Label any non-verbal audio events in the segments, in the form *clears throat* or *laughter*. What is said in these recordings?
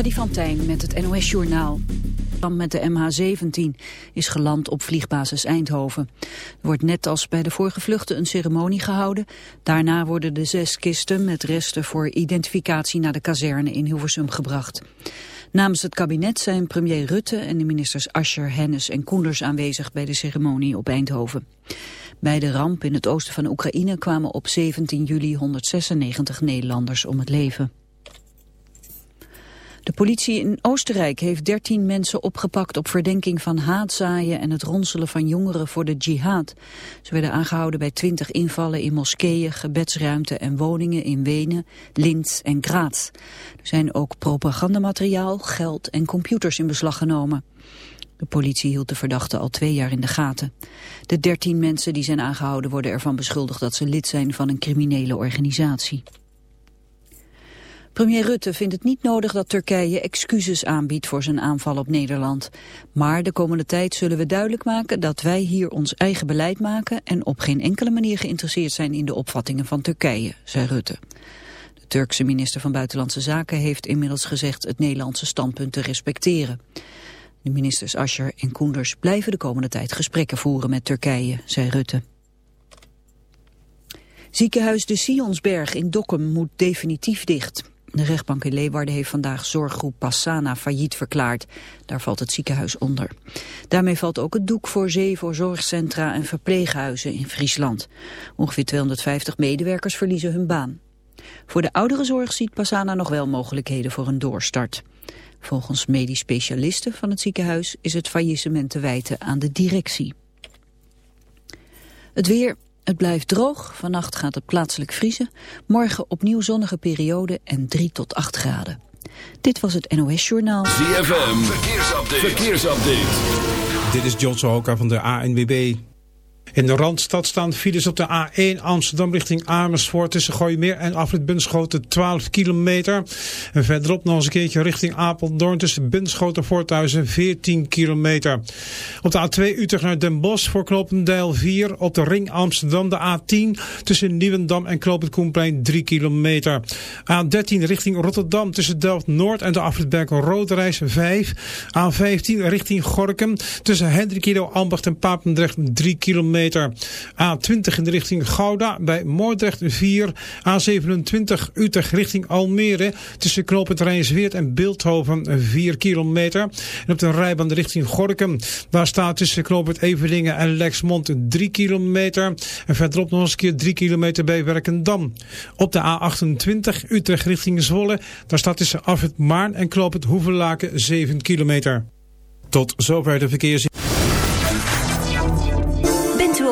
Freddy van Tijn met het NOS-journaal. Met de MH17 is geland op vliegbasis Eindhoven. Er wordt net als bij de vorige vluchten een ceremonie gehouden. Daarna worden de zes kisten met resten voor identificatie naar de kazerne in Hilversum gebracht. Namens het kabinet zijn premier Rutte en de ministers Ascher, Hennis en Koenders aanwezig bij de ceremonie op Eindhoven. Bij de ramp in het oosten van Oekraïne kwamen op 17 juli 196 Nederlanders om het leven. De politie in Oostenrijk heeft 13 mensen opgepakt op verdenking van haatzaaien en het ronselen van jongeren voor de jihad. Ze werden aangehouden bij 20 invallen in moskeeën, gebedsruimten en woningen in Wenen, Linz en Graz. Er zijn ook propagandamateriaal, geld en computers in beslag genomen. De politie hield de verdachte al twee jaar in de gaten. De 13 mensen die zijn aangehouden worden ervan beschuldigd dat ze lid zijn van een criminele organisatie. Premier Rutte vindt het niet nodig dat Turkije excuses aanbiedt voor zijn aanval op Nederland. Maar de komende tijd zullen we duidelijk maken dat wij hier ons eigen beleid maken en op geen enkele manier geïnteresseerd zijn in de opvattingen van Turkije, zei Rutte. De Turkse minister van Buitenlandse Zaken heeft inmiddels gezegd het Nederlandse standpunt te respecteren. De ministers Ascher en Koenders blijven de komende tijd gesprekken voeren met Turkije, zei Rutte. Ziekenhuis de Sionsberg in Dokkum moet definitief dicht. De rechtbank in Leeuwarden heeft vandaag zorggroep Passana failliet verklaard. Daar valt het ziekenhuis onder. Daarmee valt ook het doek voor zeven zorgcentra en verpleeghuizen in Friesland. Ongeveer 250 medewerkers verliezen hun baan. Voor de ouderenzorg ziet Passana nog wel mogelijkheden voor een doorstart. Volgens medisch specialisten van het ziekenhuis is het faillissement te wijten aan de directie. Het weer, het blijft droog, vannacht gaat het plaatselijk vriezen. Morgen opnieuw zonnige periode en 3 tot 8 graden. Dit was het NOS Journaal. ZFM, verkeersupdate. verkeersupdate. Dit is John Sohoka van de ANWB. In de Randstad staan files op de A1 Amsterdam richting Amersfoort tussen Gooimeer en Afrit Bunschoten 12 kilometer. En verderop nog eens een keertje richting Apeldoorn tussen Bunschoten en Voorthuizen 14 kilometer. Op de A2 Utrecht naar Den Bosch voor Knopendijl 4. Op de ring Amsterdam de A10 tussen Nieuwendam en Knopend Koenplein 3 kilometer. A13 richting Rotterdam tussen Delft-Noord en de Afrit Berkel Roodreis 5. A15 richting Gorkum tussen Hendrikido, Ambacht en Papendrecht 3 kilometer. A20 in de richting Gouda bij Moordrecht 4. A27 Utrecht richting Almere tussen knooppunt Rijnsweert en Beeldhoven 4 kilometer. En op de rijbaan richting Gorkum. Daar staat tussen knooppunt Everdingen en Lexmond 3 kilometer. En verderop nog eens een keer 3 kilometer bij Werkendam. Op de A28 Utrecht richting Zwolle. Daar staat tussen Afrit Maarn en knooppunt Hoevelaken 7 kilometer. Tot zover de verkeers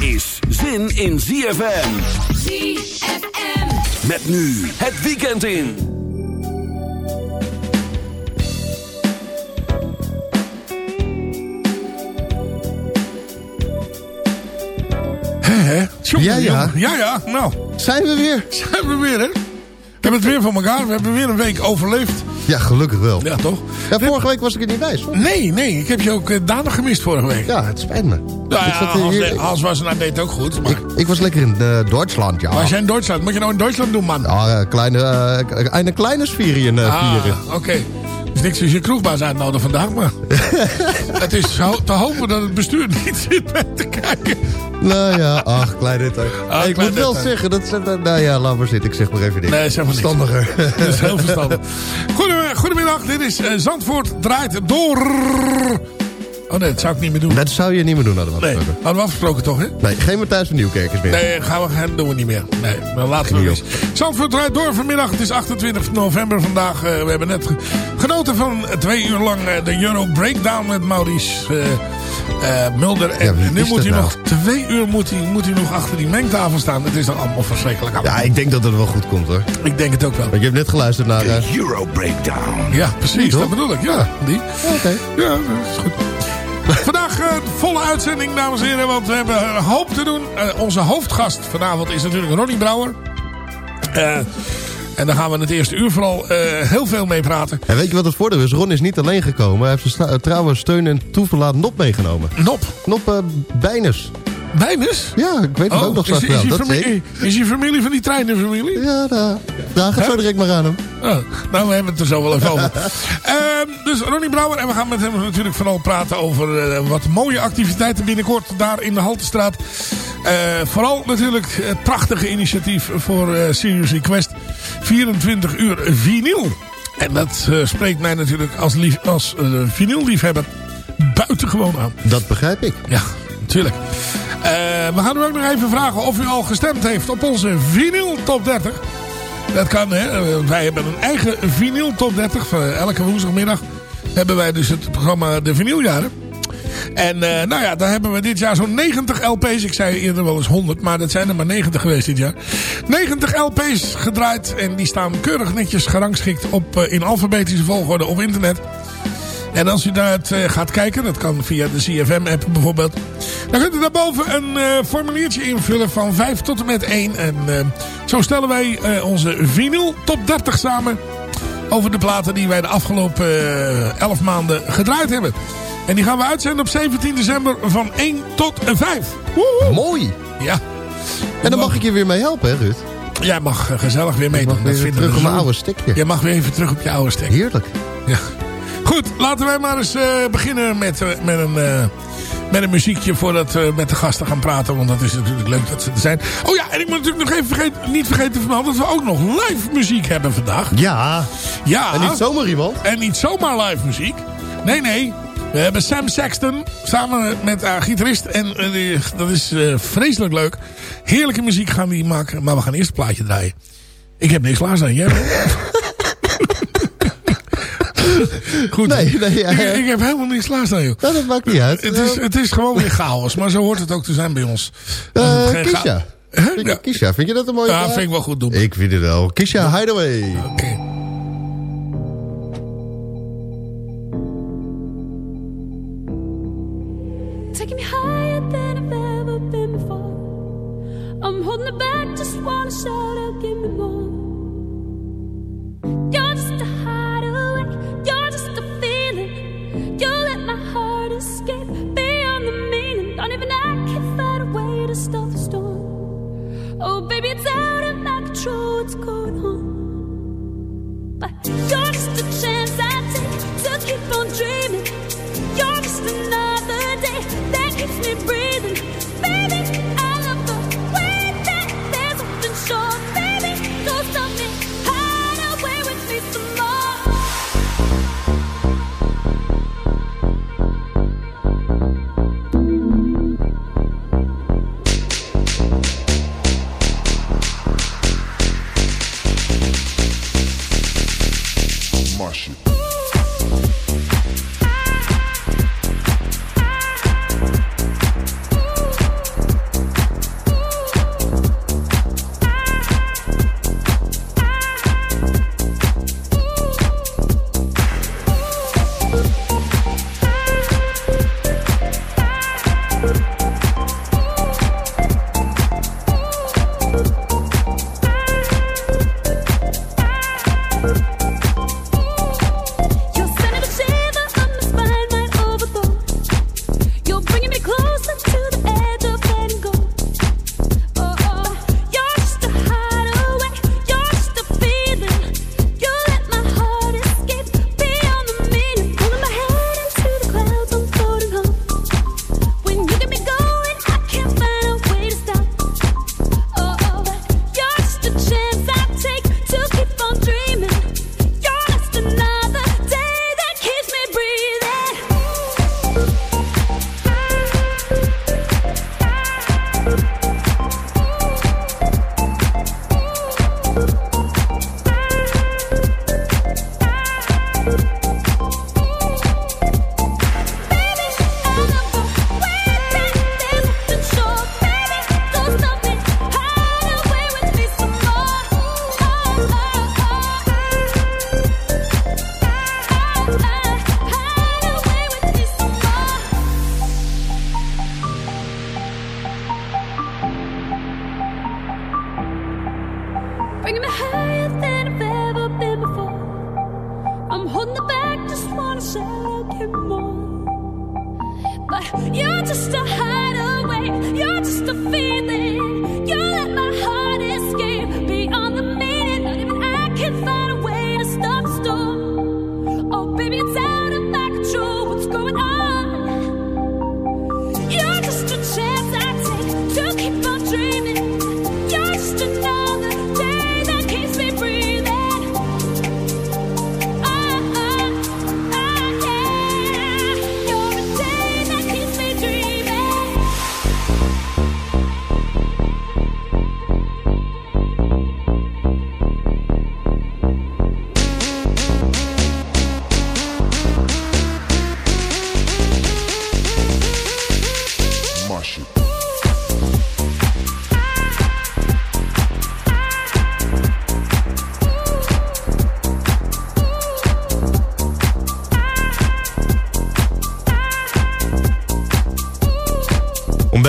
Is zin in ZFM. ZFM. Met nu het weekend in. Hè, hè? Ja, ja. Ja, ja. Nou, Zijn we weer? zijn we weer, hè? We hebben het weer voor elkaar. We hebben weer een week overleefd. Ja, gelukkig wel. Ja, toch? Ja, vorige week was ik er niet bij. sorry. Nee, nee. Ik heb je ook uh, danig gemist vorige week. Ja, het spijt me. Nou ja, Hans, was nou deed het ook goed. Maar ik, ik was lekker in eh, Duitsland, ja. wij zijn in Duitsland. Moet je nou in Duitsland doen, man? Ja, eh, kleine, een kleine sfeerien eh, Ah, oké. Dus niks als je kroegbaas uitnodigen vandaag, maar... *laughs* het is te hopen dat het bestuur niet zit mee te kijken. Nou ja, ach, klein detail. Ah, Hey, ik moet wel detail. zeggen, dat ze, nou ja, laat maar zitten. Ik zeg maar even niks. Nee, zeg maar. Verstandiger. *laughs* Dat is heel verstandig. Goedemiddag, goedemiddag. dit is eh, Zandvoort draait door. Oh nee, dat zou ik niet meer doen. Dat zou je niet meer doen, hadden we Nee, afgesproken. hadden we afgesproken toch, hè? Nee, geen Matthijs van Nieuwkerkers meer. Nee, gaan we, gaan, doen we niet meer. Nee, maar laten we Niet eens. Zandvoort draait door vanmiddag. Het is 28 november vandaag. Eh, we hebben net ge- genoten van twee uur lang eh, de Euro Breakdown met Maurice eh, eh, Mulder. En Ja, nu moet hij nou? nog twee uur moet hij, moet hij nog achter die mengtafel staan. Het is dan allemaal verschrikkelijk. Ja, ik denk dat het wel goed komt, hoor. Ik denk het ook wel. Want je hebt net geluisterd naar... eh, Euro Breakdown. Ja, precies. Dat bedoel ik. Ja, die. Oké. Ja, dat is goed. Vandaag eh, volle uitzending, dames en heren, want we hebben een hoop te doen. Eh, onze hoofdgast vanavond is natuurlijk Ronnie Brouwer. Eh, en daar gaan we in het eerste uur vooral heel veel mee praten. En weet je wat het voordeel is? Ron is niet alleen gekomen. Hij heeft zijn sta- trouwe steun en toeverlaat Nop meegenomen. Nop, Nop uh, Bijners. Bijnus? Ja, ik weet het ook nog is, straks is, Dat is ik. familie, is hij familie van die treinenfamilie? Ja, daar. Vraag het zo direct maar aan hem. Oh, nou, we hebben het er zo wel even over. *laughs* Ehm, dus Ronnie Brouwer. En we gaan met hem natuurlijk vooral praten over eh, wat mooie activiteiten binnenkort daar in de Haltestraat. Eh, vooral natuurlijk het prachtige initiatief voor Serious Request. 24 uur vinyl. En dat eh, spreekt mij natuurlijk als, lief, als vinylliefhebber buitengewoon aan. Dat begrijp ik. Ja, natuurlijk. Eh, we gaan u ook nog even vragen of u al gestemd heeft op onze vinyl top 30. Dat kan, hè. Eh, Wij hebben een eigen vinyl top 30. Van elke woensdagmiddag hebben wij dus het programma De Vinyljaren. En eh, nou ja, daar hebben we dit jaar zo'n 90 LP's. Ik zei eerder wel eens 100, maar dat zijn er maar 90 geweest dit jaar. 90 LP's gedraaid en die staan keurig netjes gerangschikt op, eh, in alfabetische volgorde op internet. En als u daar uh, gaat kijken, dat kan via de CFM-app bijvoorbeeld. Dan kunt u daarboven een uh, formuliertje invullen van 5 tot en met 1. En uh, zo stellen wij onze vinyl top 30 samen. Over de platen die wij de afgelopen 11 maanden gedraaid hebben. En die gaan we uitzenden op 17 december van 1 tot 5. Woehoe. Mooi. Ja. En dan mag ik je weer mee helpen, hè Ruud? Jij mag gezellig weer meedoen. Ik mag weer terug op mijn oude stekje. Jij mag weer even terug op je oude stek. Heerlijk. Ja. Goed, laten wij maar eens uh, beginnen met, uh, met, een, uh, met een muziekje voordat we met de gasten gaan praten. Want dat is natuurlijk leuk dat ze er zijn. Oh ja, en ik moet natuurlijk nog even vergeten, niet vergeten te vermelden dat we ook nog live muziek hebben vandaag. Ja. Ja. En niet zomaar iemand. En niet zomaar live muziek. Nee, nee. We hebben Sam Sexton samen met haar gitarist. En dat is vreselijk leuk. Heerlijke muziek gaan die maken. Maar we gaan eerst een plaatje draaien. Ik heb niks klaarstaan. Jij *laughs* *laughs* Goed. Nee, nee, ja, ik, ik, heb helemaal niks klaarstaan, joh. Nou, dat maakt niet uit. Het is, het is gewoon weer chaos. Maar zo hoort het ook te zijn bij ons. Uh, Kisha. Huh? Ja. Kisha, vind je dat een mooie Ja, vind ik wel goed doen. Ik vind het wel. Kisha Hideaway. Oké. Okay. Taking me higher than I've ever been before. I'm holding it back, just wanna shout out, what's going on? But just a chance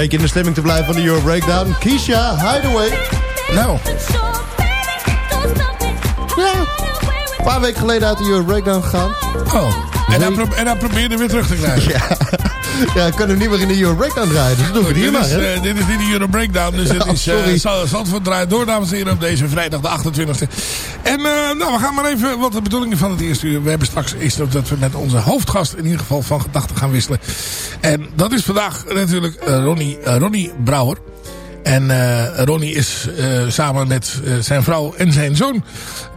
beetje in de stemming te blijven van de Euro Breakdown. Keisha, Hideaway. Nou. Ja. Een paar weken geleden uit de Euro Breakdown gegaan. Oh. En hij, pro en hij probeerde weer terug te *laughs* krijgen. ja. Ja, hem niet meer in de Euro Breakdown draaien. Dus dat doe ik hier dit, maar, is, uh, dit is niet de Euro Breakdown. Dus het *laughs* Oh, is sorry. uh, Zandvoort draait door, dames en heren, op deze vrijdag de 28e. En uh, nou, we gaan maar even, wat de bedoeling van het eerste uur. We hebben straks is dat we met onze hoofdgast in ieder geval van gedachten gaan wisselen. En dat is vandaag natuurlijk uh, Ronnie, Ronnie Brouwer. En Ronnie is samen met zijn vrouw en zijn zoon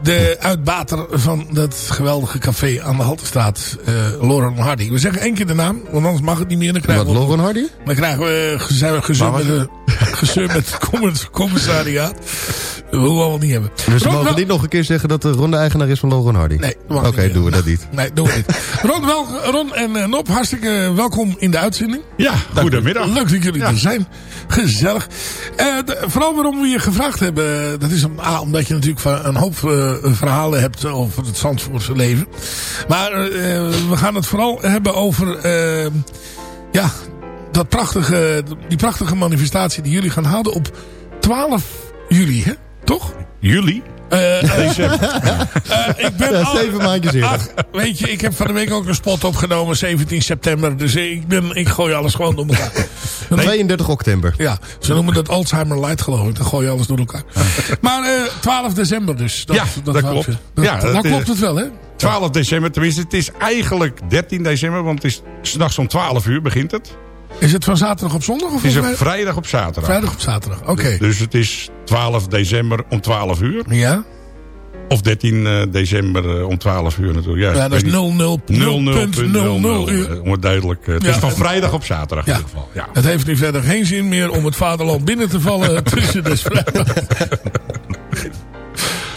de uitbater van dat geweldige café aan de Haltestraat, Lauren Hardy. We zeggen één keer de naam, want anders mag het niet meer. Dan krijgen Wat, we, Lauren Hardy? Dan krijgen we, zijn we gezeur met, de, *laughs* gezeur met het commissariaat. We willen we allemaal niet hebben. Dus we mogen niet nog een keer zeggen dat de ronde eigenaar is van Lauren Hardy? Nee, Oké, doen we dat niet. Nee, doen we niet. *laughs* Ron, wel, Ron en eh, Nop, hartstikke welkom in de uitzending. Ja, goedemiddag. Leuk dat jullie Ja. er zijn. Gezellig. Eh, de- vooral waarom we je gevraagd hebben, dat is om, omdat je natuurlijk van een hoop eh, verhalen hebt over het Zandvoortse leven. Maar eh, we gaan het vooral hebben over, ja, dat prachtige, die prachtige manifestatie die jullie gaan houden op 12 juli, hè? Toch? Jullie? Eh, eh, *laughs* eh, ik ben Ja, *laughs* al- zeven maandjes eerder. Weet je, ik heb van de week ook een spot opgenomen, 17 september. Dus ik, ben, ik gooi alles gewoon door elkaar. *laughs* 32 oktober. Ja, ze noemen dat Alzheimer Light geloof ik. Dan gooi je alles door elkaar. Maar eh 12 december dus. Ja, dat wou ik klopt. Dat, Ja, nou dat, klopt het wel, hè? 12 december, tenminste, het is eigenlijk 13 december, want het is s'nachts om 12 uur begint het. Is het van zaterdag op zondag? Of Het is een vrij- vrijdag op zaterdag. vrijdag op zaterdag? Oké. Dus het is 12 december om 12 uur. Ja? Of 13 eh, december eh, om 12 uur natuurlijk. Ja, ja, dat is weet niet. 00.00 00.00 uur. eh, Om het duidelijk. het Ja. is van vrijdag op zaterdag Ja. in ieder geval. Ja. Het heeft nu verder geen zin meer om het vaderland binnen te vallen *laughs* tussen de vrijdag.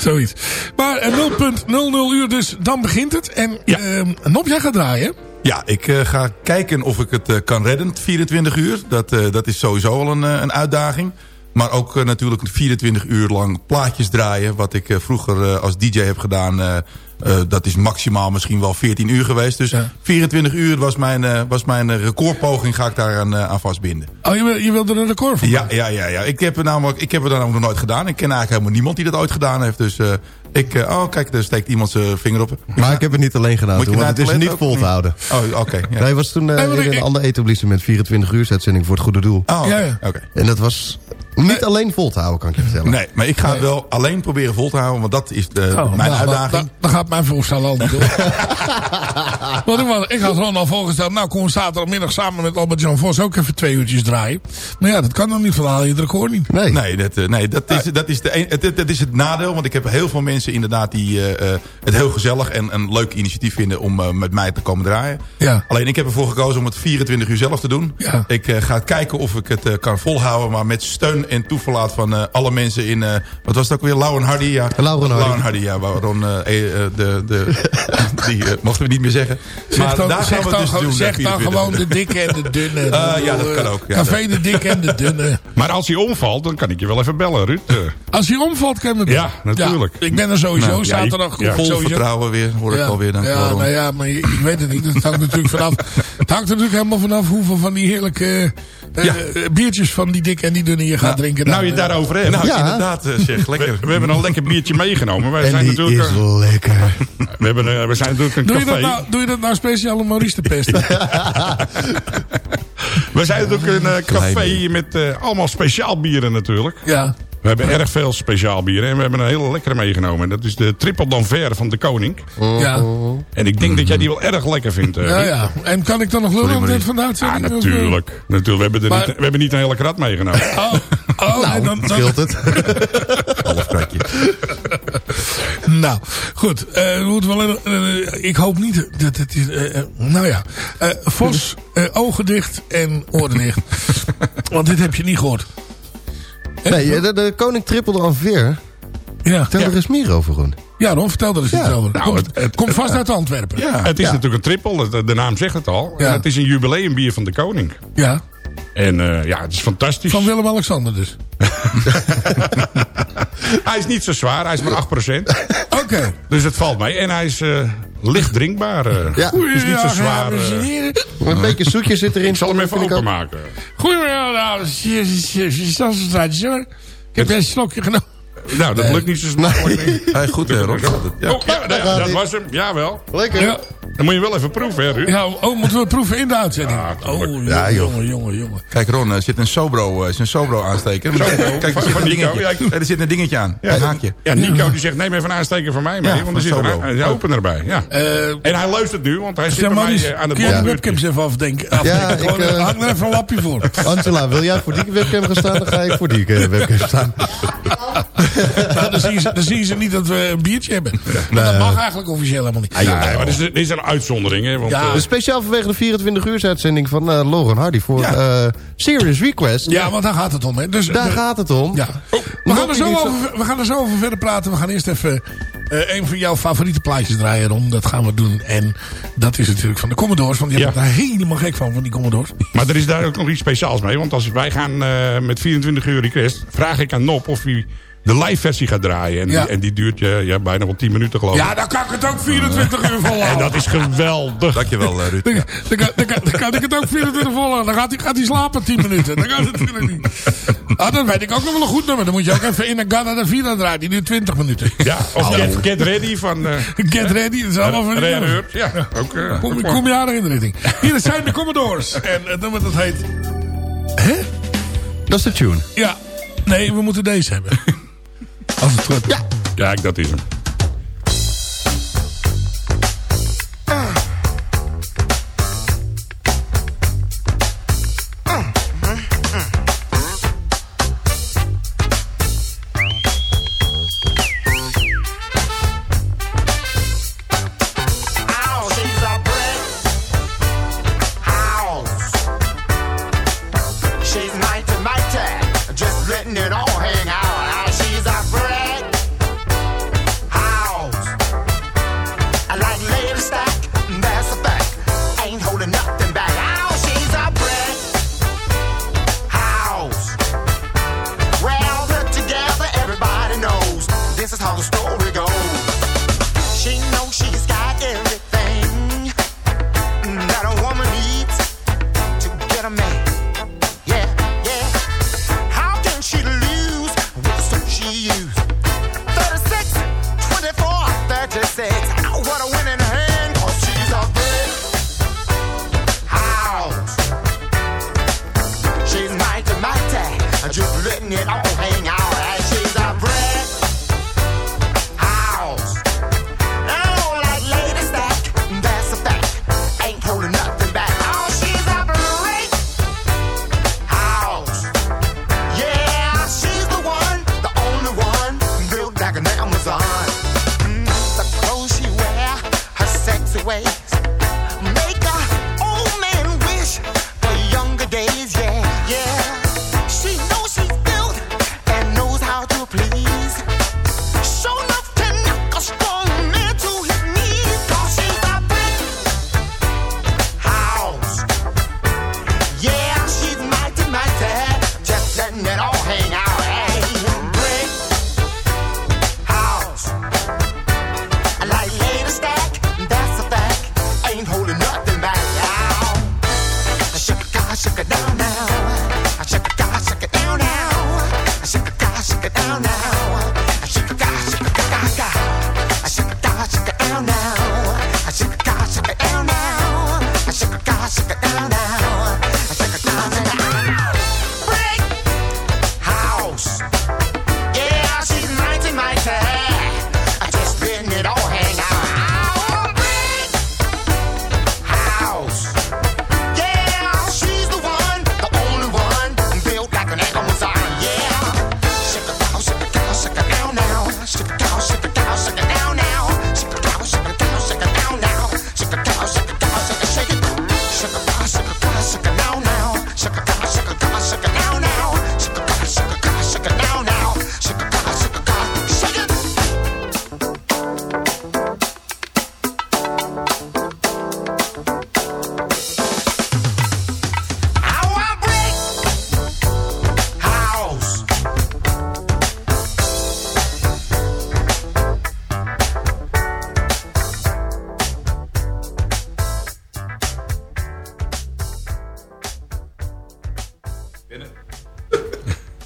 Zoiets. Maar eh, 0.00 uur dus, dan begint het. En Ja. ehm, Nop, jij gaat draaien. Ja, ik eh, ga kijken of ik het eh, kan redden, het 24 uur. Dat, eh, dat is sowieso al een, eh, een uitdaging. Maar ook eh, natuurlijk 24 uur lang plaatjes draaien. Wat ik eh, vroeger eh, als DJ heb gedaan. eh, eh, dat is maximaal misschien wel 14 uur geweest. Dus Ja. 24 uur was mijn, eh, was mijn recordpoging. Ga ik daar aan, eh, aan vastbinden. Oh, je, wil- je wilde er een record van Ja, ja, ja, ja. Ik heb het namelijk, ik heb het namelijk nog nooit gedaan. Ik ken eigenlijk helemaal niemand die dat ooit gedaan heeft. Dus eh, ik, oh kijk, daar steekt iemand zijn vinger op. Maar ik heb het niet alleen gedaan, Moet je want het is niet vol te houden. Oh, oké. ja. *laughs* Nee, het was toen Nee, in ik- een ander etablissement 24 uur uitzending voor het goede doel. Oh, Ja, ja. oké. En dat was Niet alleen vol te houden, kan ik je vertellen. Nee, maar ik ga het wel alleen proberen vol te houden. Want dat is de, Oh, mijn nou, uitdaging. Dan, gaat mijn voorstel al niet door. *laughs* Want ik, was, ik had gewoon al voorgesteld... Nou, kom zaterdagmiddag samen met Albert-Jan Vos ook even twee uurtjes draaien. Maar ja, dat kan dan niet. Van haal je het record niet. Nee. Nee, dat, eh, nee dat, is, dat, is de een, het, dat is het nadeel. Want ik heb heel veel mensen inderdaad die eh, eh, het heel gezellig en een leuk initiatief vinden om eh, met mij te komen draaien. Ja. Alleen ik heb ervoor gekozen om het 24 uur zelf te doen. Ja. Ik eh, ga kijken of ik het eh, kan volhouden. Maar met steun en toeverlaat van eh, alle mensen in... eh, wat was het ook weer? Lauw en Hardy. Ja. Lauw en Hardy. Lauw en Hardy, ja. Waarom eh, eh, de, de, *laughs* die mochten we niet meer zeggen. Zeg dan, daar zeg gaan we dus gewoon- doen. zeg dan 24 gewoon de dikke en de *laughs* dunne. Eh, ja, dat kan ook, ja, Café dat- de dikke en de dunne. Maar als hij omvalt, dan kan ik je wel even bellen, Ruud. Als hij omvalt, kan je me Ja, natuurlijk. ik ben er sowieso. Nou, zaterdag ja. Vol sowieso. vertrouwen weer, hoor ik ja. alweer. Dan. Ja, Waarom? nou ja, maar ik, ik weet het niet. Het hangt natuurlijk vanaf. Het hangt er natuurlijk helemaal vanaf hoeveel van die heerlijke Ja. biertjes van die dikke en die dunne je gaat drinken. nou, Dan, je daarover hebt. Nou, Ja. inderdaad, eh, zeg, lekker. We, we hebben een lekker biertje meegenomen. Wij En zijn die natuurlijk, is lekker. *laughs* we, hebben, eh, we zijn natuurlijk een doe, je café. dat nou, doe je dat nou speciaal om Maurice te pesten? *laughs* *laughs* We zijn natuurlijk een eh, café met eh, allemaal speciaal bieren natuurlijk. ja. We hebben erg veel speciaal bieren. En we hebben een hele lekkere meegenomen. Dat is de Triple d'Anvers van de Koning. Ja. En ik denk dat jij die wel erg lekker vindt. eh, ja, ja. En kan ik dan nog lullen op dit vandaag? Ja, natuurlijk. natuurlijk. We, hebben er Maar- niet, we hebben niet een hele krat meegenomen. Oh, oh nee, dan, dan, Scheelt het? *laughs* Half kratje. Nou, goed. eh, moeten wel, eh, ik hoop niet dat het is... eh, nou ja. Eh, Vos, eh, ogen dicht en oren dicht. *laughs* Want dit heb je niet gehoord. Nee, de, de koning trippelde aan veer. Ja, Tel er eens meer over, Groen. ja Ron, vertel er eens iets Ja. over. Nou, komt, het- het- komt vast uit Antwerpen. Ja. het is natuurlijk een triple. De, de naam zegt het al. Ja. Het is een jubileumbier van de Koning. En eh, ja, het is fantastisch. Van Willem-Alexander dus. *laughs* Hij is niet zo zwaar. Hij is maar 8%. *laughs* Oké. Dus het valt mee. En hij is eh, licht drinkbaar. Ja. Het is niet zo zwaar. dames en heren. Een beetje zoetje zit erin. ik zal hem even openmaken. Goedemiddag, dames en heren. Ik heb een slokje genomen. Nou, dat lukt niet zo nee. Hey, goed, eh, Rob. Ja. Oh, ja, dat was hem. Jawel. Lekker. Ja. Dan moet je wel even proeven, hè, Ruud? Ja, oh, moeten we proeven in de uitzending? Ja, oh, jongen, Ja, joh. jongen, jongen, jongen. Kijk Ron, er zit een Sobro, eh, is een Sobro aansteker. Sobro, Kijk, er zit van een Nico. dingetje. Ja, ik- er zit een dingetje aan. Ja, een haakje. Ja, Nico die zegt, neem even een aansteker van mij mee. Ja, want er zit een, Sobro. een opener bij. Ja. Eh, En hij luistert nu, want hij zit bij maar, mij eens, eh, aan het kun je de webcams even afdenken? Ja, ik, Gewoon, hang er even een lapje voor. *laughs* Angela, wil jij voor die webcam gaan staan? Dan ga ik voor die webcam staan. *laughs* nou, dan, zien ze, dan zien ze niet dat we een biertje hebben. Maar dat mag eigenlijk officieel helemaal niet. Nee, maar dit is, dit is een uitzondering, hè. Want, Ja. eh, Dus speciaal vanwege de 24 uur uitzending van eh Lauren Hardy voor Ja. eh, Serious Request. Ja, want daar gaat het om. Hè. Dus, Daar de- gaat het om. Ja. Oh, we, gaan er zo over, we gaan er zo over verder praten. We gaan eerst even eh, een van jouw favoriete plaatjes draaien, Ron. Dat gaan we doen. En dat is natuurlijk van de Commodores. Want die Ja. hebben daar helemaal gek van, van die Commodores. Maar er is daar ook nog iets speciaals mee. Want als wij gaan eh, met 24 uur request... vraag ik aan Nop of hij de live versie gaat draaien. En, Ja. die, en die duurt ja, ja, bijna wel 10 minuten geloof ik. Ja, dan kan ik het ook 24 uur volhouden. En dat is geweldig. Dankjewel, eh, Ruud. Dan, dan, kan- dan, kan- dan kan ik het ook 24 volgen. Dan gaat hij, gaat hij slapen 10 minuten. Dan kan het natuurlijk niet. Ah, dan weet ik ook nog wel een goed nummer. Dan moet je ook even in een Gada de Vida draaien. Die duurt 20 minuten. Ja, of get, get Ready van... eh Get ready. Dat is allemaal van Rare. Ja, ook... eh, Kom, kom je aardig in de richting. Hier zijn de Commodores. En het nummer dat heet... Hè? Dat is de tune. Ja. Nee, we moeten deze hebben. Als het goed Ja. Kijk, dat is hem.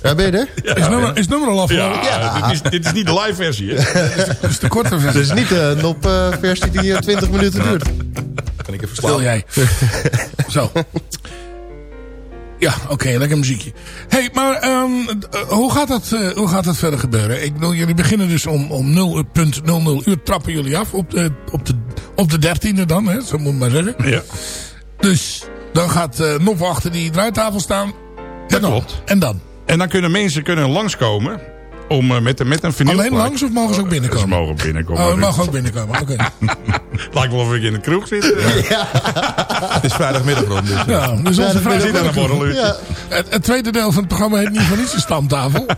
Ja, ben je er? is, het nummer, is het nummer al afgelopen? Ja, Dit, is, dit is niet de live versie. Hè? *laughs* Dat is de korte Het versie. is niet de NOP-versie die eh, 20 minuten duurt. Kan ik even Stil jij. *laughs* Zo. Ja, oké, lekker muziekje. hey, maar ehm, eh, hoe, gaat dat, eh, hoe gaat dat verder gebeuren? Ik bedoel, jullie beginnen dus om, om 0.00 uur trappen jullie af. Op de, op de, op de 13e dan, hè, zo moet ik maar zeggen. Ja, Dus dan gaat eh Nop achter die draaitafel staan. dat en dan? klopt. En dan? En dan kunnen mensen kunnen langskomen om eh, met, met een vinyl. Alleen langs of mogen ze ook binnenkomen? Ze mogen binnenkomen. Oh, mag ook binnenkomen, oké. *laughs* Lijkt wel of ik in de kroeg zit. Het is vrijdagmiddag rond. Dus, eh. Ja, dus onze We zitten aan een borreluurtje. Ja, het, het tweede deel van het programma heet niet van niets de stamtafel. *laughs*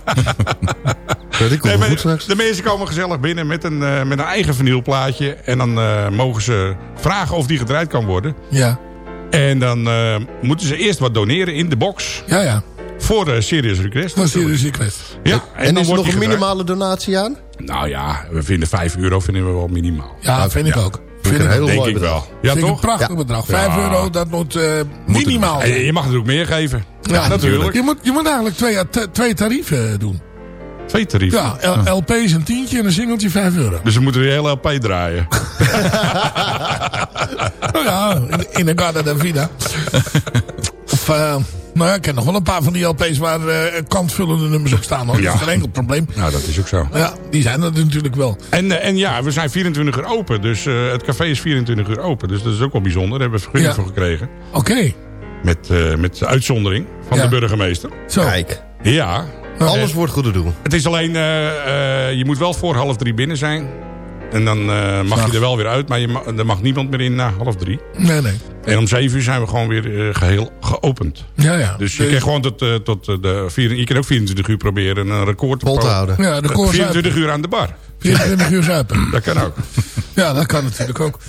Ja, komt Nee, goed straks. de mensen komen gezellig binnen met een, eh, met een eigen vinylplaatje. En dan eh, mogen ze vragen of die gedraaid kan worden. Ja, En dan eh, moeten ze eerst wat doneren in de box. ja, ja. Voor de Serious Request. Dat hier dus request. Ja, En, dan is er nog een gedraaid. minimale donatie aan? Nou ja, we vinden 5 euro vinden we wel minimaal. Ja, vind ik ook. Vind ik een ik- heel Denk mooi ik bedrag. wel. Ja, vind ik een toch? prachtig Ja. bedrag. 5 Ja. euro, dat moet eh, minimaal zijn. je mag ook meer geven. Ja, natuurlijk. Je moet, je moet eigenlijk twee, t- twee tarieven doen. Twee tarieven. Ja, LP is een tientje en een singeltje 5 euro. Dus we moeten de hele LP draaien. *laughs* Nou ja, in, in de Garda da Vida. *laughs* of, eh, nou ja, ik ken nog wel een paar van die LP's waar eh kantvullende nummers op staan. Hoor. Dat is geen enkel probleem. nou, dat is ook zo. Ja, die zijn er natuurlijk wel. En, eh, en ja, we zijn 24 uur open. Dus eh, het café is 24 uur open. Dus dat is ook wel bijzonder. Daar hebben we vergunning Ja. voor gekregen. Oké, Met, eh, met de uitzondering van Ja. de burgemeester. zo. Kijk, Ja. alles wordt goed te doen. Het is alleen, eh, eh, je moet wel voor half drie binnen zijn. En dan eh, mag je er wel weer uit. Maar je ma- er mag niemand meer in na half drie. Nee, nee. En om zeven uur zijn we gewoon weer eh, geheel geopend. Ja, ja. Dus je kan gewoon tot, eh, tot eh, de vier, je kan ook 24 uur proberen een record te Vol te houden. Ja, de Eh, koor 24 uur aan de bar. 24 uur zuipen. *laughs* Dat kan ook. Ja, dat kan natuurlijk ook.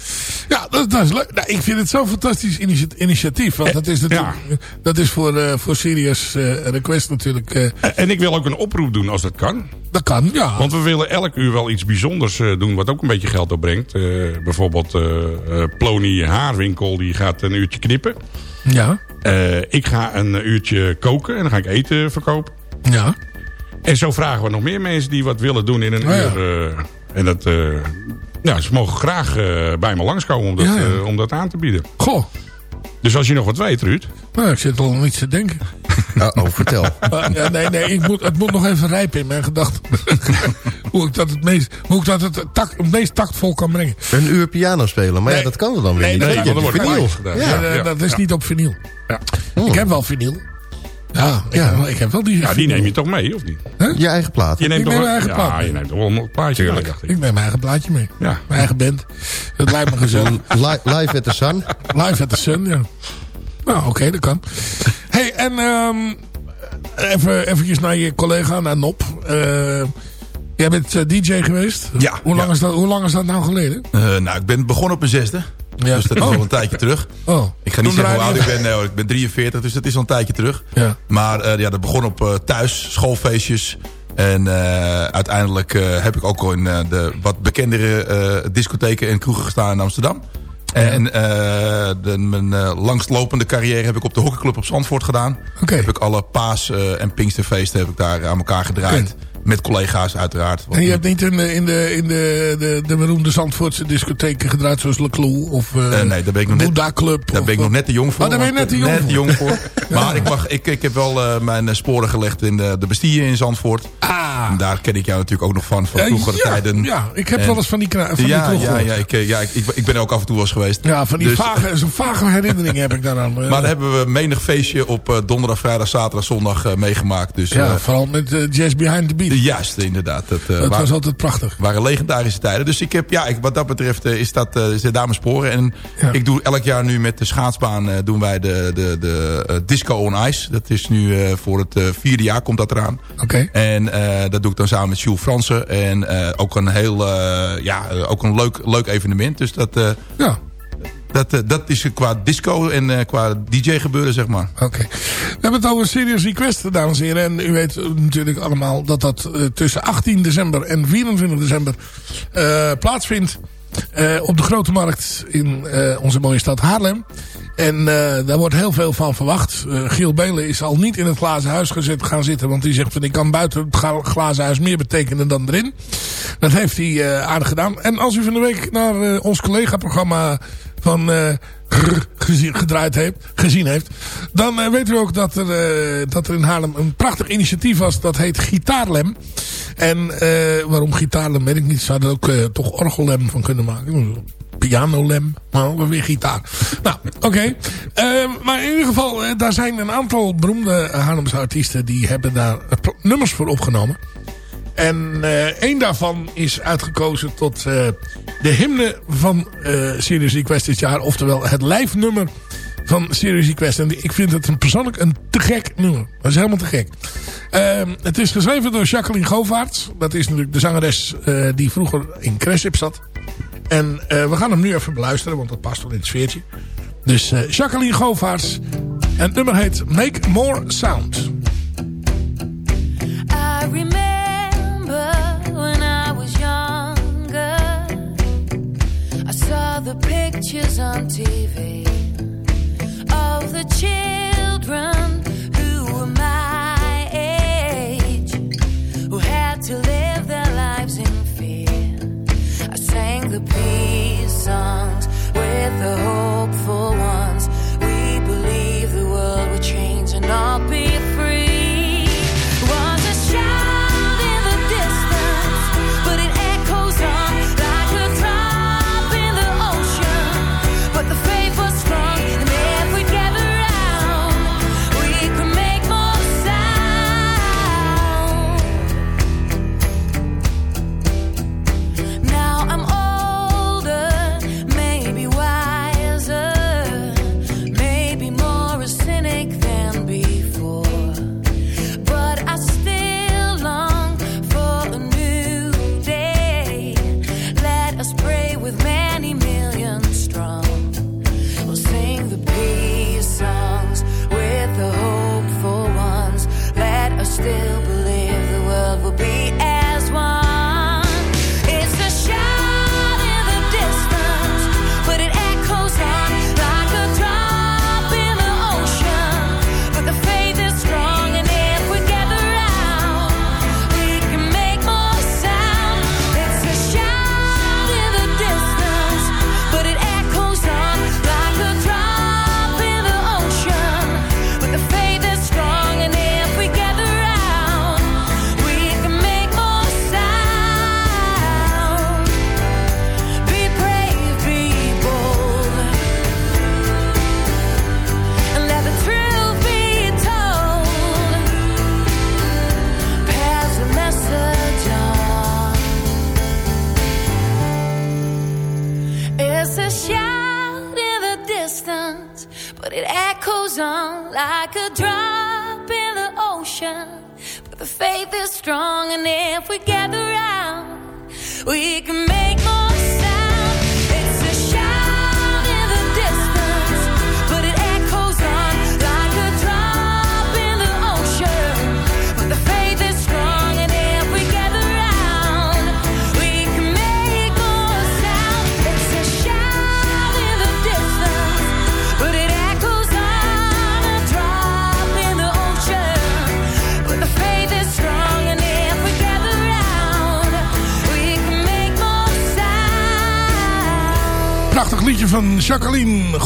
Ja, dat, dat is leuk. Nou, ik vind het zo'n fantastisch initia- initiatief. Want dat is, natuurlijk, dat is voor, eh voor Serious Request natuurlijk... En- ik wil ook een oproep doen als dat kan. dat kan, ja. Want we willen elk uur wel iets bijzonders eh, doen wat ook een beetje geld opbrengt. Eh, bijvoorbeeld eh eh, Plony Haarwinkel die gaat een uurtje knippen. Ja, Eh, ik ga een uurtje koken en dan ga ik eten verkopen. ja. En zo vragen we nog meer mensen die wat willen doen in een Oh ja. uur. eh, en dat, eh, ja, ze mogen graag eh, bij me langskomen om dat, Ja, ja. eh, om dat aan te bieden. Goh, Dus als je nog wat weet, Ruud. nou, ik zit al iets te denken. *laughs* oh, vertel. *laughs* Nee, nee, ik moet, het moet nog even rijpen in mijn gedachten. *laughs* hoe ik dat het meest, hoe ik dat het, tak, het meest tactvol kan brengen. Een uur piano spelen, maar ja, dat kan er dan weer Nee, niet. nee, dat wordt vinyl. Ja, Ja, ja, dat is ja. niet op vinyl. Ja. Ik heb wel vinyl. Ja, ik, Ja. Heb, wel, ik heb wel die ja, die vinyl. neem je toch mee, of niet? Je eigen plaat. Je neemt Ik toch neem wel- mijn eigen ja, plaat mee. je neemt toch wel een plaatje mee, dacht ik. Ik neem mijn eigen plaatje mee. Ja. Mijn eigen band. Dat lijkt me gezellig. *laughs* Li- live at the Sun. Live at the Sun, ja. Nou, oké, dat kan. hey, en ehm even eventjes naar je collega, naar Nop. Eh, jij bent eh, DJ geweest. Ja, Hoe lang, ja. Is dat, hoe lang is dat nou geleden? Eh, nou, ik ben begonnen op mijn zesde. Ja. Dus dat is Oh. al een tijdje terug. Oh, Ik ga niet zeggen hoe oud ik ben. Nee, hoor, ik ben 43, dus dat is al een tijdje terug. Ja. Maar eh, ja, dat begon op thuis, schoolfeestjes. En uiteindelijk heb ik ook al in de wat bekendere discotheken en kroegen gestaan in Amsterdam. En de, mijn langstlopende carrière heb ik op de hockeyclub op Zandvoort gedaan. Oké. Heb ik alle paas- en pinksterfeesten heb ik daar aan elkaar gedraaid. Met collega's uiteraard. En je hebt niet in de, in de, in de, de, de beroemde Zandvoortse discotheken gedraaid zoals Le Clou of Eh, nee, daar ben ik nog net, Club. daar of, ben ik nog net te jong voor. Oh, daar ben je net te jong voor. jong voor. *laughs* Maar ik, mag, ik, ik heb wel eh, mijn sporen gelegd in de, de Bastille in Zandvoort. Ah. En daar ken ik jou natuurlijk ook nog van, van vroegere ja, tijden. Ja, ik heb En- wel eens van die, van die ja, ja, ja, ik, ja ik, ik, ik ben er ook af en toe wel eens geweest. Ja, van die Dus- vage, zo'n vage herinnering heb ik daaraan. *laughs* Maar dan hebben we menig feestje op donderdag, vrijdag, zaterdag, zondag meegemaakt. Dus, ja, vooral met Jazz Behind the Beat. Juist, inderdaad. Dat, eh, dat wa- was altijd prachtig. waren legendarische tijden. Dus ik heb, ja, ik, wat dat betreft eh, is dat, eh, is daar mijn sporen. En Ja. ik doe elk jaar nu met de schaatsbaan eh, doen wij de, de, de eh, Disco on Ice. Dat is nu eh, voor het eh, vierde jaar komt dat eraan. Oké. En eh, dat doe ik dan samen met Jules Fransen. En eh, ook een heel, eh, ja, eh, ook een leuk, leuk evenement. Dus dat, eh, Ja, dat, eh, dat is qua disco en eh, qua DJ gebeuren, zeg maar. oké. We hebben het over Serious Request, dames en heren. En u weet natuurlijk allemaal dat dat eh, tussen 18 december en 24 december eh, plaatsvindt. eh, op de Grote Markt in eh, onze mooie stad Haarlem. En daar wordt heel veel van verwacht. Giel Belen is al niet in het glazen huis gezet, gaan zitten. Want die zegt van ik kan buiten het glazen huis meer betekenen dan erin. Dat heeft hij aardig gedaan. En als u van de week naar ons collega-programma van gezien, gedraaid heeft, gezien heeft. Dan weet u ook dat er, dat er in Haarlem een prachtig initiatief was. Dat heet Gitaarlem. En waarom Gitaarlem weet ik niet. Ze hadden ook toch orgellem van kunnen maken pianolem, maar ook weer gitaar. Nou, oké. Uh, maar in ieder geval, uh, daar zijn een aantal beroemde Haarlemse artiesten... die hebben daar nummers voor opgenomen. En uh, één daarvan is uitgekozen tot de hymne van Serious Request dit jaar. Oftewel het lijfnummer van Serious Request. En ik vind het een persoonlijk een te gek nummer. Dat is helemaal te gek. Uh, het is geschreven door Jacqueline Govaerts. Dat is natuurlijk de zangeres uh, die vroeger in Cressip zat. En uh, we gaan hem nu even beluisteren, want dat past wel in het sfeertje. Dus uh, Jacqueline Govaerts. En het nummer heet Make More Sound. The pictures on TV Of the children who were my age Who had to live their lives in fear. I sang the peace songs with the hopeful ones. We believe the world will change and all be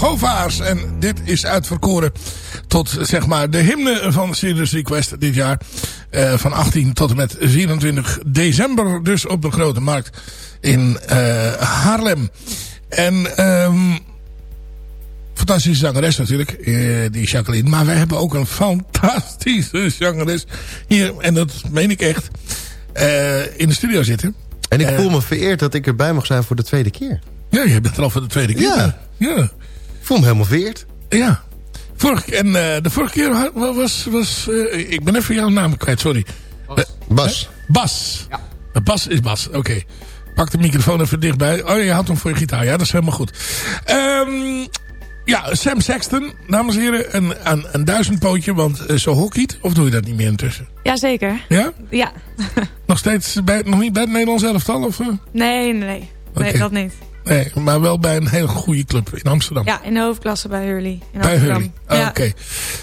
Govaars. En dit is uitverkoren tot zeg maar de hymne van Serious Request dit jaar. Eh, van 18 tot en met 24 december. Dus op de Grote Markt in eh, Haarlem. En ehm fantastische zangeres natuurlijk, eh, die Jacqueline. Maar wij hebben ook een fantastische zangeres hier, en dat meen ik echt, in de studio zitten. En ik voel me vereerd dat ik erbij mag zijn voor de tweede keer. Ja, je bent er al voor de tweede keer. Ja. Ja. Voel me helemaal vereerd. Ja. Vorige, en eh, de vorige keer was... was eh, ik ben even jouw naam kwijt, sorry. Bas. eh, Bas. Ja. Bas is Bas, oké. Pak de microfoon even dichtbij. Oh, je houdt hem voor je gitaar. Ja, dat is helemaal goed. Ehm, ja, Sam Sexton, dames en heren. Een, een, een duizendpootje, want zo hockeyt. Of doe je dat niet meer intussen? Jazeker. Ja? Ja. Nog steeds bij, nog niet bij het Nederlands elftal? Of, eh? Nee, nee, nee. Nee, dat niet. Nee, maar wel bij een hele goede club in Amsterdam. Ja, in de hoofdklasse bij Hurley. In Bij Amsterdam. Hurley. Ah, Ja. Oké.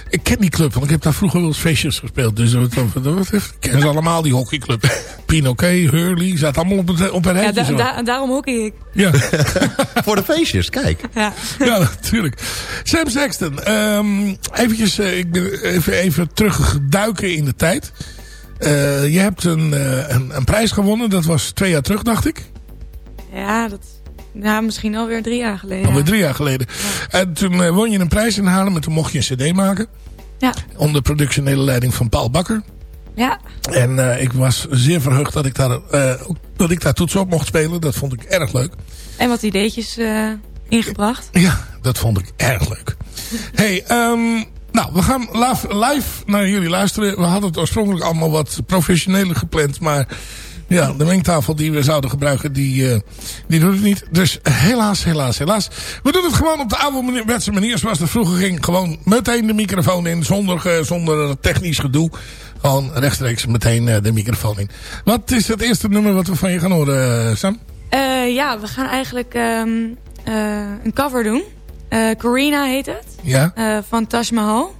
Ik ken die club, want ik heb daar vroeger wel eens feestjes gespeeld. Dus wat dat betreft, ik ken ze allemaal, die hockeyclub. *laughs* Pinoquet, Hurley, zaten allemaal op, het, op een Ja, rijtje da- zo. da- daarom hockey ik. Ja. *laughs* Voor de feestjes, kijk. Ja. ja, natuurlijk. Sam Sexton, ehm eventjes, eh, ik ben even, even terugduiken in de tijd. Eh, je hebt een, eh, een, een prijs gewonnen, dat was twee jaar terug, dacht ik. Ja, dat... Ja, misschien alweer drie jaar geleden. Alweer drie jaar geleden. En toen eh, won je een prijs in Haarlem en toen mocht je een cd maken. Ja. Onder productionele leiding van Paul Bakker. Ja. En eh, ik was zeer verheugd dat ik, daar, ook- dat ik daar toetsen op mocht spelen. Dat vond ik erg leuk. En wat ideetjes ingebracht. Ja, dat vond ik erg leuk. hey, ehm, nou, we gaan live naar jullie luisteren. We hadden het oorspronkelijk allemaal wat professioneler gepland. Maar ja, de mengtafel die we zouden gebruiken, die, eh, die doet het niet. Dus helaas, helaas, helaas. We doen het gewoon op de ouderwetse manier zoals het vroeger ging. Gewoon meteen de microfoon in, zonder, zonder technisch gedoe. Gewoon rechtstreeks meteen eh, de microfoon in. Wat is het eerste nummer wat we van je gaan horen, eh, Sam? Ja, we gaan eigenlijk ehm, eh, een cover doen. Corina heet het. Ja. Van Taj Mahal.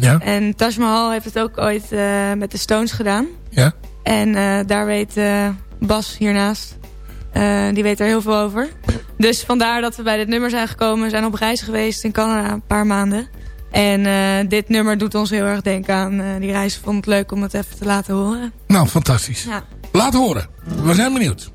Ja. En Taj Mahal heeft het ook ooit met de Stones gedaan. Ja. En eh, daar weet eh, Bas hiernaast, eh, die weet er heel veel over. Dus vandaar dat we bij dit nummer zijn gekomen. We zijn op reis geweest in Canada een paar maanden. En dit nummer doet ons heel erg denken aan die reis. Vond het leuk om het even te laten horen. Nou, fantastisch. Ja. Laat horen. We zijn benieuwd.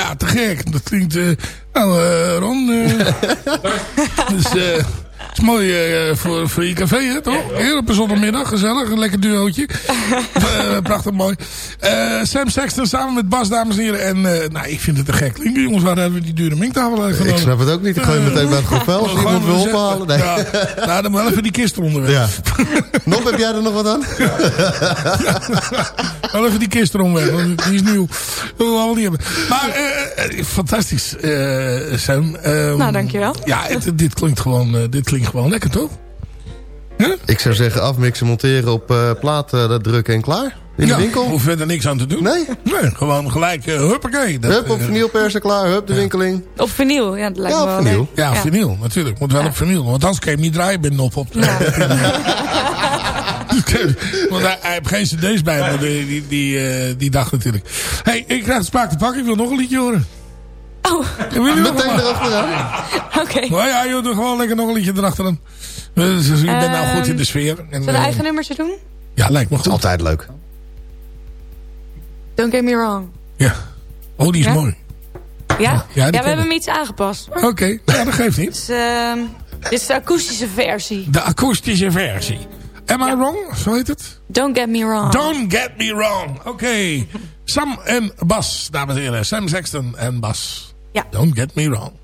Ja, te gek. Dat klinkt... eh, nou, eh, Ron... eh, *laughs* dus, eh, is mooi eh, voor, voor je café, hè, toch? Hier op een zondagmiddag, gezellig, een lekker duootje. *laughs* Eh, prachtig mooi. Eh, Sam Sexton samen met Bas, dames en heren. En eh, nou, ik vind het te gek klinken, jongens. Waar hebben we die dure mengtafel uitgenomen? Ik snap het ook niet. Ik gooi meteen bij het gopel als iemand wil ophalen. Nee. Ja, nou, dan moet even die kist eronder weg. Ja. *laughs* Nop, heb jij er nog wat aan? Wel even die kist want die is nieuw. We allemaal niet hebben. Maar fantastisch, eh Sam. Ehm, Nou, dankjewel. Ja, het- dit, klinkt gewoon, eh, dit klinkt gewoon lekker, toch? Ik zou zeggen afmixen, monteren op eh plaat, dat drukken en klaar. In ja, de winkel. hoef verder niks aan te doen. Nee. Nee, gewoon gelijk, uh, huppakee. Dat, Hup, op eh, vinyl persen klaar. Hup, de winkeling. Op vinyl, ja, dat lijkt Ja, me wel vinyl. leuk. Ja, vinyl, natuurlijk. Moet wel op vinyl. Want anders kan je hem niet draaien binnen op. op *laughs* Want hij, hij heeft geen cd's bij me die, die, die, eh, die dag natuurlijk. hey, ik krijg de spraak te pakken. Ik wil nog een liedje horen. Oh, nog Meteen een- erachteraan. oké. Nou ja, joh, doe gewoon lekker nog een liedje erachteraan. Dus, dus, ik ben nou goed in de sfeer. En, Zullen we een eh, eigen nummertje doen? ja, lijkt me goed. Altijd leuk. Don't get me wrong. Ja. Oh, die is Ja? mooi. Ja? Ja, we hebben hem iets aangepast. Oké, ja, dat geeft niet. Dus, ehm, dit is de akoestische versie. De akoestische versie. Am I wrong? Zo heet het? Don't get me wrong. Don't get me wrong. Oké. Sam en Bas, dames en heren. Sam Sexton en Bas. Don't get me wrong.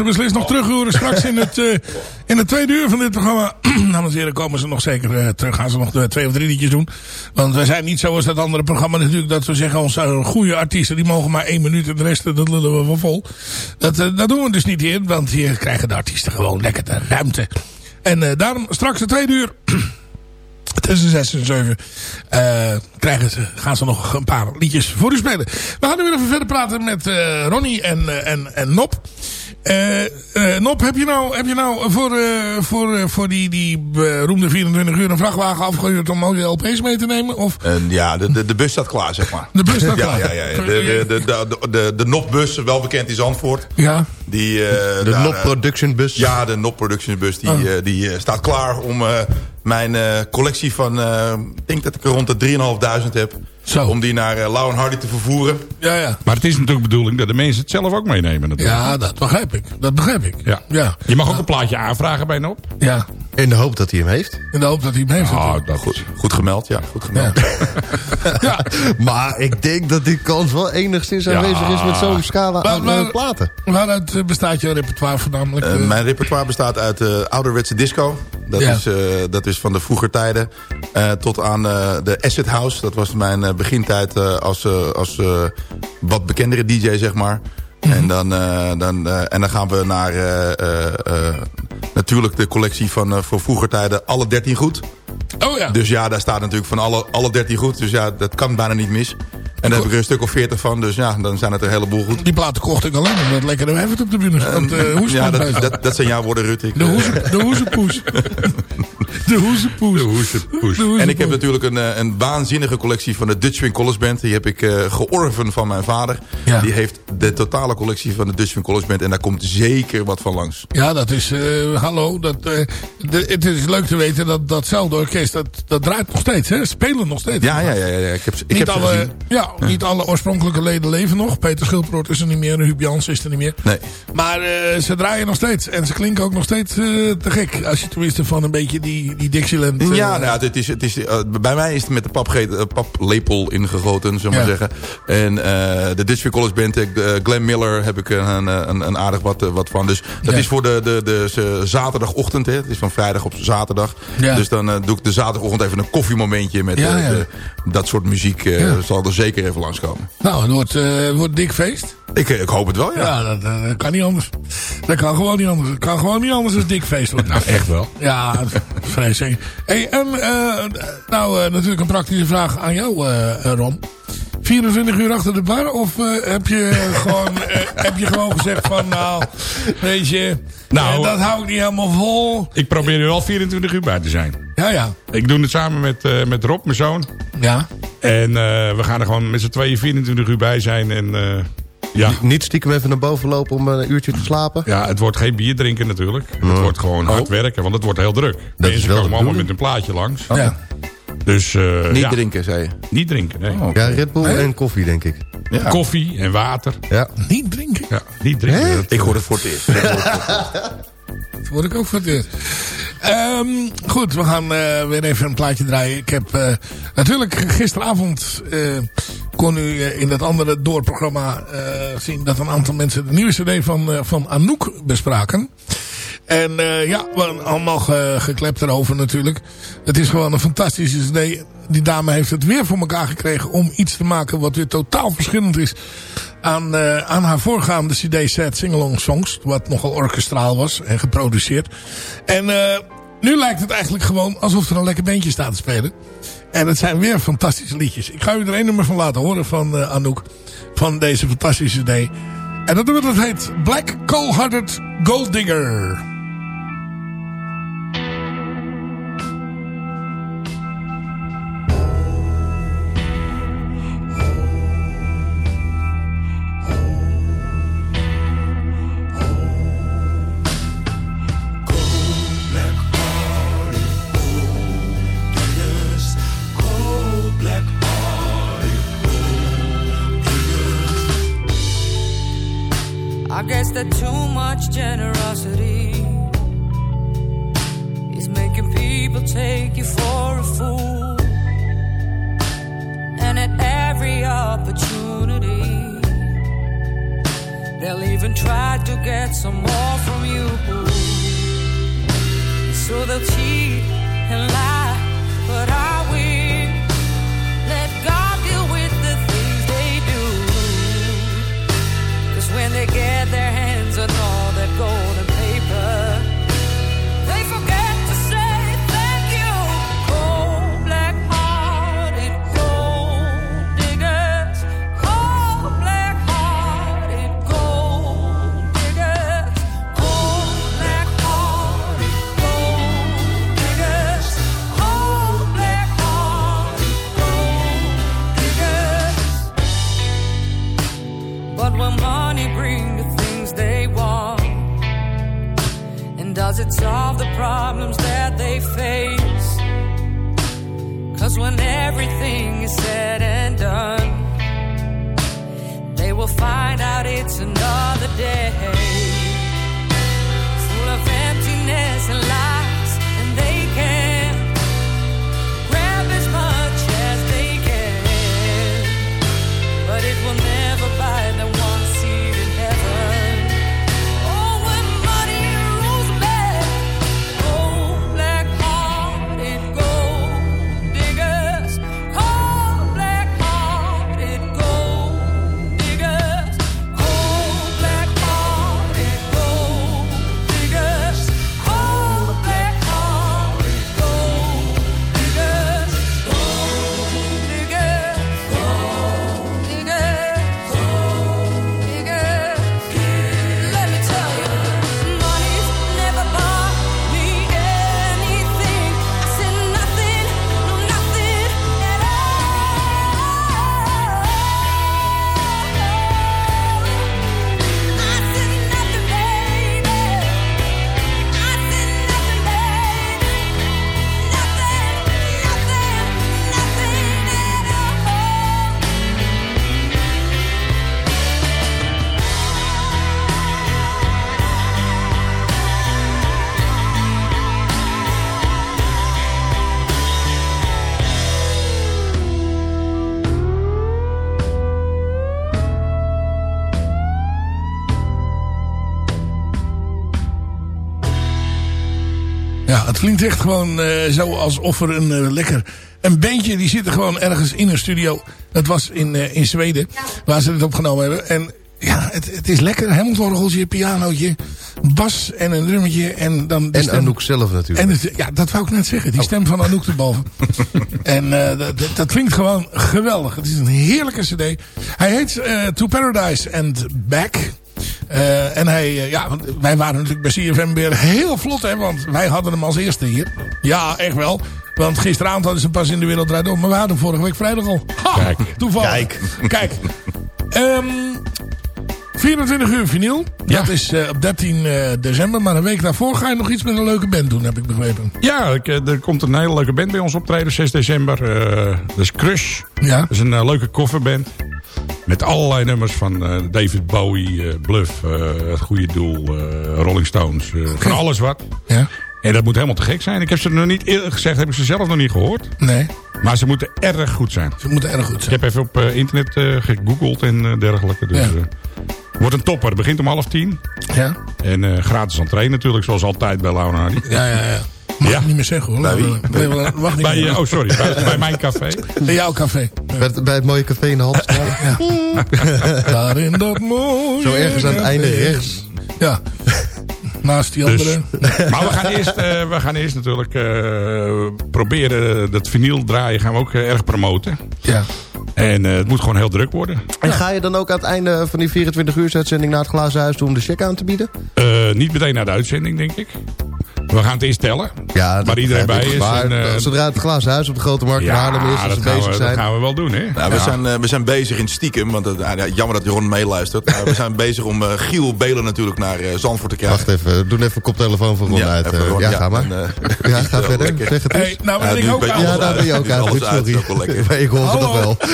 Ze beslist nog terug horen straks in het, eh, in het tweede uur van dit programma. *clears throat* Dames en heren, komen ze nog zeker eh, terug. Gaan ze nog twee of drie liedjes doen. Want wij zijn niet zoals dat andere programma natuurlijk. Dat we zeggen, onze goede artiesten die mogen maar één minuut. En de rest, dat lullen we van vol. Dat, eh, dat doen we dus niet hier. Want hier krijgen de artiesten gewoon lekker de ruimte. En daarom straks de tweede uur... *clears throat* Tussen 6 en 7 eh, krijgen ze, gaan ze nog een paar liedjes voor u spelen. We gaan nu weer even verder praten met Ronnie en, en, en Nop. Eh, eh, Nop, heb je nou, heb je nou voor, eh, voor, eh, voor die, die beroemde 24 uur een vrachtwagen afgehuurd om mooie LP's mee te nemen? Of? En ja, de, de, de bus staat klaar, zeg maar. De bus staat *laughs* ja, klaar. Ja, ja, ja. De, de, de, de, de, de NOP-bus, wel bekend in Zandvoort. Ja. Die, eh, De NOP Production Bus. Ja, de NOP Production Bus. Die, Oh. eh, die staat klaar om eh, mijn eh, collectie van... eh, ik denk dat ik er rond de 3.500 heb. Zo. Om die naar uh, Lau Hardy te vervoeren. Ja, ja. Maar het is natuurlijk de bedoeling dat de mensen het zelf ook meenemen. Natuurlijk. Ja, dat begrijp ik. Dat begrijp ik. Ja. Ja. Je mag ook een plaatje aanvragen bij Nop. Ja. In de hoop dat hij hem heeft. In de hoop dat hij hem heeft. Ah, natuurlijk. dat Goed, goed gemeld, ja. Goed gemeld. Ja. *laughs* Maar ik denk dat die kans wel enigszins Ja. aanwezig is met zo'n scala aan Maar- eh, maar- platen. Waaruit eh, bestaat jouw repertoire voornamelijk? Eh, eh? mijn repertoire bestaat uit eh, ouderwetse disco. Dat, Ja. is, eh, dat is van de vroeger tijden eh, tot aan eh, de Acid House. Dat was mijn eh, begintijd als, als wat bekendere DJ, zeg maar. Mhm. En, dan, dan, en dan gaan we naar natuurlijk de collectie van voor vroeger tijden alle 13 goed. oh ja. Dus ja, daar staat natuurlijk van alle, alle 13 goed. Dus ja, dat kan bijna niet mis. En daar heb ik er een stuk of 40 van. Dus ja, dan zijn het er een heleboel goed. Die platen kocht ik alleen omdat lekker Evert op de bühne. Uh, ja, dat, dat, dat zijn jouw woorden. Ik, de, hoeze, de hoezepoes. *laughs* de hoezepoes. De hoezepoes. En ik heb natuurlijk een, eh, een waanzinnige collectie van de Dutch Swing College Band. Die heb ik eh, georven van mijn vader. Ja. Die heeft de totale collectie van de Dutch Swing College Band. En daar komt zeker wat van langs. Ja, dat is... eh, hallo. Dat, de, het is leuk te weten dat datzelfde orkest... Dat, dat draait nog steeds. Hè? Spelen nog steeds. Ja, ja, ja. ja. Ik heb, ik niet, heb alle, ja, niet alle oorspronkelijke leden leven nog. Peter Schilproort is er niet meer. Huub Jans is er niet meer. Nee. Maar ze draaien nog steeds. En ze klinken ook nog steeds te gek. Als je tenminste van een beetje die, die Dixieland... eh, Ja, nou, het is, het is, eh, bij mij is het met de eh, paplepel ingegoten, zullen we maar zeggen. En eh, de Swing College Band, eh, Glenn Miller, heb ik een, een, een aardig wat, eh, wat van. Dus dat Ja. is voor de, de, de, zaterdagochtend. Hè. Het is van vrijdag op zaterdag. Ja. Dus dan eh, doe ik de zaterdagochtend even een koffiemomentje met eh, de- dat soort muziek. eh. Zal er zeker even langskomen. Nou, het wordt, eh, wordt dik feest. Ik, ik hoop het wel, ja. Ja, dat, eh, dat kan niet anders. Dat kan gewoon niet anders. Het kan gewoon niet anders als dik feest worden. Nou, echt wel. Ja, Hey, en eh, nou eh, natuurlijk een praktische vraag aan jou, eh, Ron. 24 uur achter de bar? Of heb, je *laughs* gewoon, heb je gewoon gezegd van, nou, weet je, Nou, dat hou ik niet helemaal vol. Ik probeer er wel 24 uur bij te zijn. Ja, ja. Ik doe het samen met, met Rob, mijn zoon. Ja. En we gaan er gewoon met z'n tweeën 24 uur bij zijn. En ja, Niet stiekem even naar boven lopen om een uurtje te slapen. ja, het wordt geen bier drinken natuurlijk. Het wordt gewoon hard werken, want het wordt heel druk. is Mensen komen allemaal met een plaatje langs. ja. Dus eh, Niet ja, drinken, zei je. niet drinken. Nee. Ja, Red Bull en koffie, denk ik. Ja. Koffie en water. Ja. Niet drinken. Ja, niet drinken. Dat, Ik hoor het voor het eerst. *laughs* Dat word ik ook eerst. Ehm, goed, we gaan eh, weer even een plaatje draaien. Ik heb eh, natuurlijk gisteravond eh, kon u in dat andere doorprogramma zien dat een aantal mensen de nieuwe cd van, van Anouk bespraken. En eh, ja, allemaal ge, geklept erover natuurlijk. Het is gewoon een fantastische cd. Die dame heeft het weer voor elkaar gekregen om iets te maken wat weer totaal verschillend is aan, eh, aan haar voorgaande cd-set Singalong Songs. Wat nogal orkestraal was en geproduceerd. En eh, nu lijkt het eigenlijk gewoon alsof er een lekker bandje staat te spelen. En het zijn weer fantastische liedjes. Ik ga u er één nummer van laten horen van Anouk. Van deze fantastische cd. En dat nummer dat heet Black Coal Hearted Gold Digger. Klinkt echt gewoon eh, zo alsof er een eh, lekker... Een bandje, die zitten gewoon ergens in een studio. Dat was in, eh, in Zweden, waar ze het opgenomen hebben. En ja, het, het is lekker. Hemmeltorgeltje, pianootje, bas en een drummetje. En, dan En stem- Anouk zelf natuurlijk. En het, ja, dat wou ik net zeggen. Die stem van Anouk erboven. *laughs* en dat, klinkt gewoon geweldig. Het is een heerlijke cd. Hij heet To Paradise and Back. Eh, en hij, eh, ja, want wij waren natuurlijk bij CFM weer heel vlot, hè. Want wij hadden hem als eerste hier. Ja, echt wel. Want gisteravond hadden ze pas in de wereld draait om. Maar we hadden hem vorige week vrijdag al. Ha, Kijk. Toevallig. Kijk. Kijk. Ehm 24 uur vinyl. Dat is eh, op 13 eh, december. Maar een week daarvoor ga je nog iets met een leuke band doen, heb ik begrepen. Ja, ik, er komt een hele leuke band bij ons optreden, 6 december. Eh, dat is Crush. Ja. Dat is een leuke coverband. Met allerlei nummers van eh, David Bowie, eh, Bluff, eh, Het Goede Doel, Rolling Stones. Van alles wat. Ja. En dat moet helemaal te gek zijn. Ik heb ze nog niet eerlijk gezegd, heb ik ze zelf nog niet gehoord. Nee, Maar ze moeten erg goed zijn. ze moeten erg goed Ik zijn. heb even op internet gegoogeld en dergelijke. Dus, Ja. wordt een topper. Het begint om half tien. Ja, En eh, gratis entree natuurlijk, zoals altijd bij Laura Hardy. ja, ja. ja. Mag Ja. ik niet meer zeggen hoor. Bij wie? Nee, wel- Wacht niet Bij, meer. oh, sorry. Bij, bij mijn café. Bij jouw café. Bij het, bij het mooie café in de Haltestraat. Daar in dat mooie... Zo ergens aan het einde rechts. Ja. Naast die Dus- andere. *laughs* Maar we gaan eerst, eh, we gaan eerst natuurlijk eh, proberen dat vinyl draaien gaan we ook eh, erg promoten. Ja. En eh, het moet gewoon heel druk worden. En ga je dan ook aan het einde van die 24 uur uitzending naar het glazen huis toe om de check aan te bieden? Eh, niet meteen naar de uitzending, denk ik. We gaan het eerst tellen. Ja, waar iedereen bij is. Maar en, eh, zodra het glazen huis op de Grote Markt in Haarlem is, als bezig we, zijn. dat gaan we wel doen, hè? Nou, we, zijn, eh, we zijn bezig in stiekem, want het, ja, jammer dat Ron meeluistert. Maar we zijn bezig om eh, Giel Belen natuurlijk naar eh, Zandvoort te krijgen. Wacht even, doe even een koptelefoon van Ron Ja, uit. ja, ja, ga maar. en, ja, ga verder. Zeg het Hey, eens. nou ik ook aan. Ja, daar ben je ook Het aan. sorry. dat is ook wel lekker. Maar ik hoorde Hallo. nog wel. *laughs*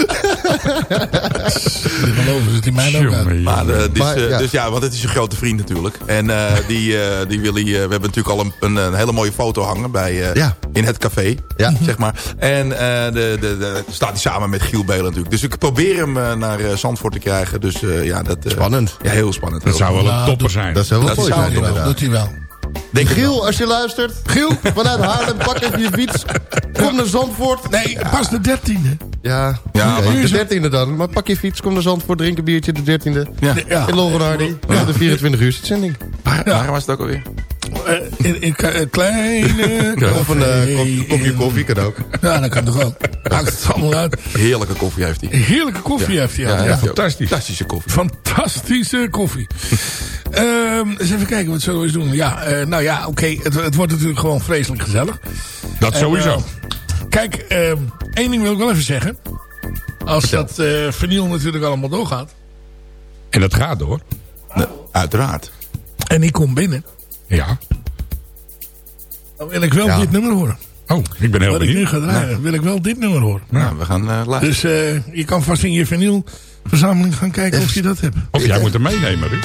Die geloven ze die mij ook aan. Maar, eh, dus, ja. dus ja, want het is een grote vriend natuurlijk. En eh, die, eh, die wil hij, we hebben natuurlijk al een, een, een hele mooie foto hangen bij, eh, in het café. Zeg maar. En eh, de, de, de, staat hij samen met Giel Belen natuurlijk. Dus ik probeer hem eh, naar eh, Zandvoort te krijgen. Dus, eh, ja, dat, eh, Spannend. Ja, heel spannend. Dat zou wel een topper zijn. Dat zou wel mooi zijn, inderdaad. doet hij wel. Denk Giel, als je luistert. Giel? Vanuit Haarlem, pak even je fiets. Kom naar Zandvoort. Nee, pas de dertiende. Ja, Ja, maar- de dertiende dan. Maar pak je fiets, kom naar Zandvoort, drink een biertje, de dertiende. Ja. Ja. In Longenhardy. Ja. De 24 uur zending. Waar, waar was het ook alweer? Eh, in, in een kleine *laughs* Of een eh, kop- kopje koffie kan ook. Ja, dat kan toch ook. Maakt het allemaal uit. Heerlijke koffie heeft hij. Heerlijke koffie heeft hij. Ja, fantastisch. Fantastische koffie. Fantastische koffie. *laughs* Ehm, eens even kijken, wat zullen we eens doen? Ja, eh, nou ja, oké. Het, het wordt natuurlijk gewoon vreselijk gezellig. Dat En, sowieso. eh, kijk, ehm, één ding wil ik wel even zeggen. Als dat eh verniel natuurlijk allemaal doorgaat. En dat gaat door. Uiteraard. En ik kom binnen. Ja. Dan wil ik wel Ja. dit nummer horen. Oh, ik ben heel Wat ik nu benieuwd. ga draaien, wil ik wel dit nummer horen. Nou, we gaan eh live. Dus eh, je kan vast in je vinylverzameling gaan kijken of je dat hebt. Of jij moet hem meenemen, Ruud.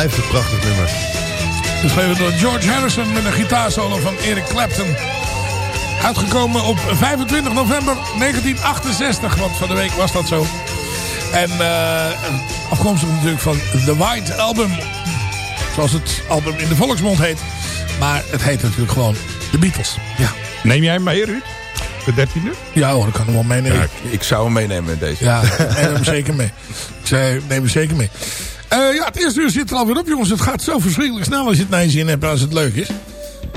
Blijft een prachtig nummer. Geschreven door George Harrison met een gitaarsolo van Eric Clapton. Uitgekomen op 25 november 1968, want van de week was dat zo. En uh, afkomstig natuurlijk van The White Album. Zoals het album in de volksmond heet. Maar het heet natuurlijk gewoon The Beatles. Ja. Neem jij hem mee, Ruud? De dertiende? Ja hoor, ik kan hem wel meenemen. Ja, ik, ik zou hem meenemen in deze. Ja, neem hem zeker mee. Ik zei, neem hem zeker mee. Uh, ja, het eerste uur zit er alweer op, jongens. Het gaat zo verschrikkelijk snel als je het naar je zin hebt als het leuk is.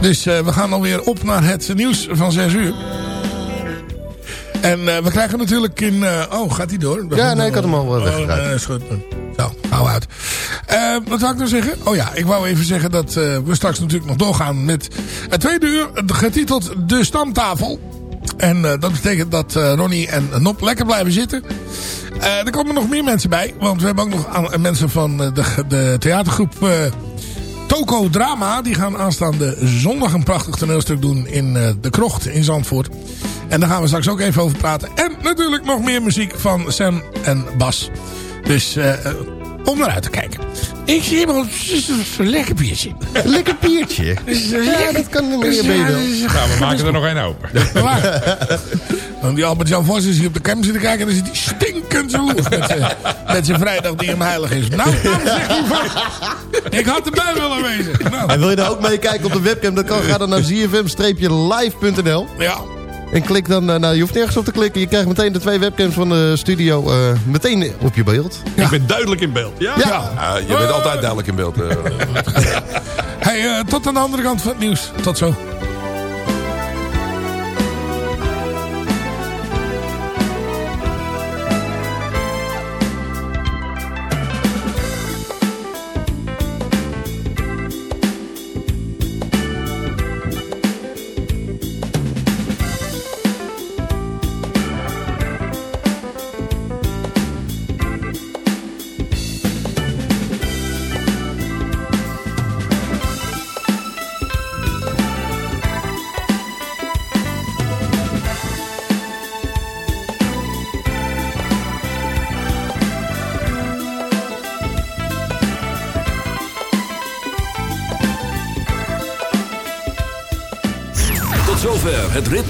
Dus uh, we gaan alweer op naar het nieuws van 6 uur. En uh, we krijgen natuurlijk in... oh, gaat hij door? Ja, nee, ik had hem al uh, weggedraaid. Oh, is goed. Zo, gauw uit. wat zou ik nou zeggen? Oh ja, ik wou even zeggen dat we straks natuurlijk nog doorgaan met het tweede uur. Getiteld De Stamtafel. En dat betekent dat Ronnie en Nop lekker blijven zitten. Uh, er komen nog meer mensen bij. Want we hebben ook nog mensen van de, de theatergroep uh, Toko Drama. Die gaan aanstaande zondag een prachtig toneelstuk doen in de Krocht in Zandvoort. En daar gaan we straks ook even over praten. En natuurlijk nog meer muziek van Sam en Bas. Dus om naar uit te kijken. Ik zie wel een lekker biertje. *laughs* Lekker biertje? ja, dat kan de meneer B wel. Nou, we maken er nog één open. *laughs* En die Albert-Jan Vos is hier op de cam zitten kijken... en dan zit hij stinkend zo met zijn vrijdag die hem heilig is. Nou, nou zegt hij van... *laughs* Ik had erbij willen wezen. Nou. En wil je daar ook mee kijken op de webcam... dan kan, ga dan naar zfm-live.nl. Ja. En klik dan, nou je hoeft nergens op te klikken. Je krijgt meteen de twee webcams van de studio uh, meteen op je beeld. Ja. Ik ben duidelijk in beeld. Ja, ja. ja je bent altijd duidelijk in beeld. Uh. *laughs* hey, uh, tot aan de andere kant van het nieuws. Tot zo.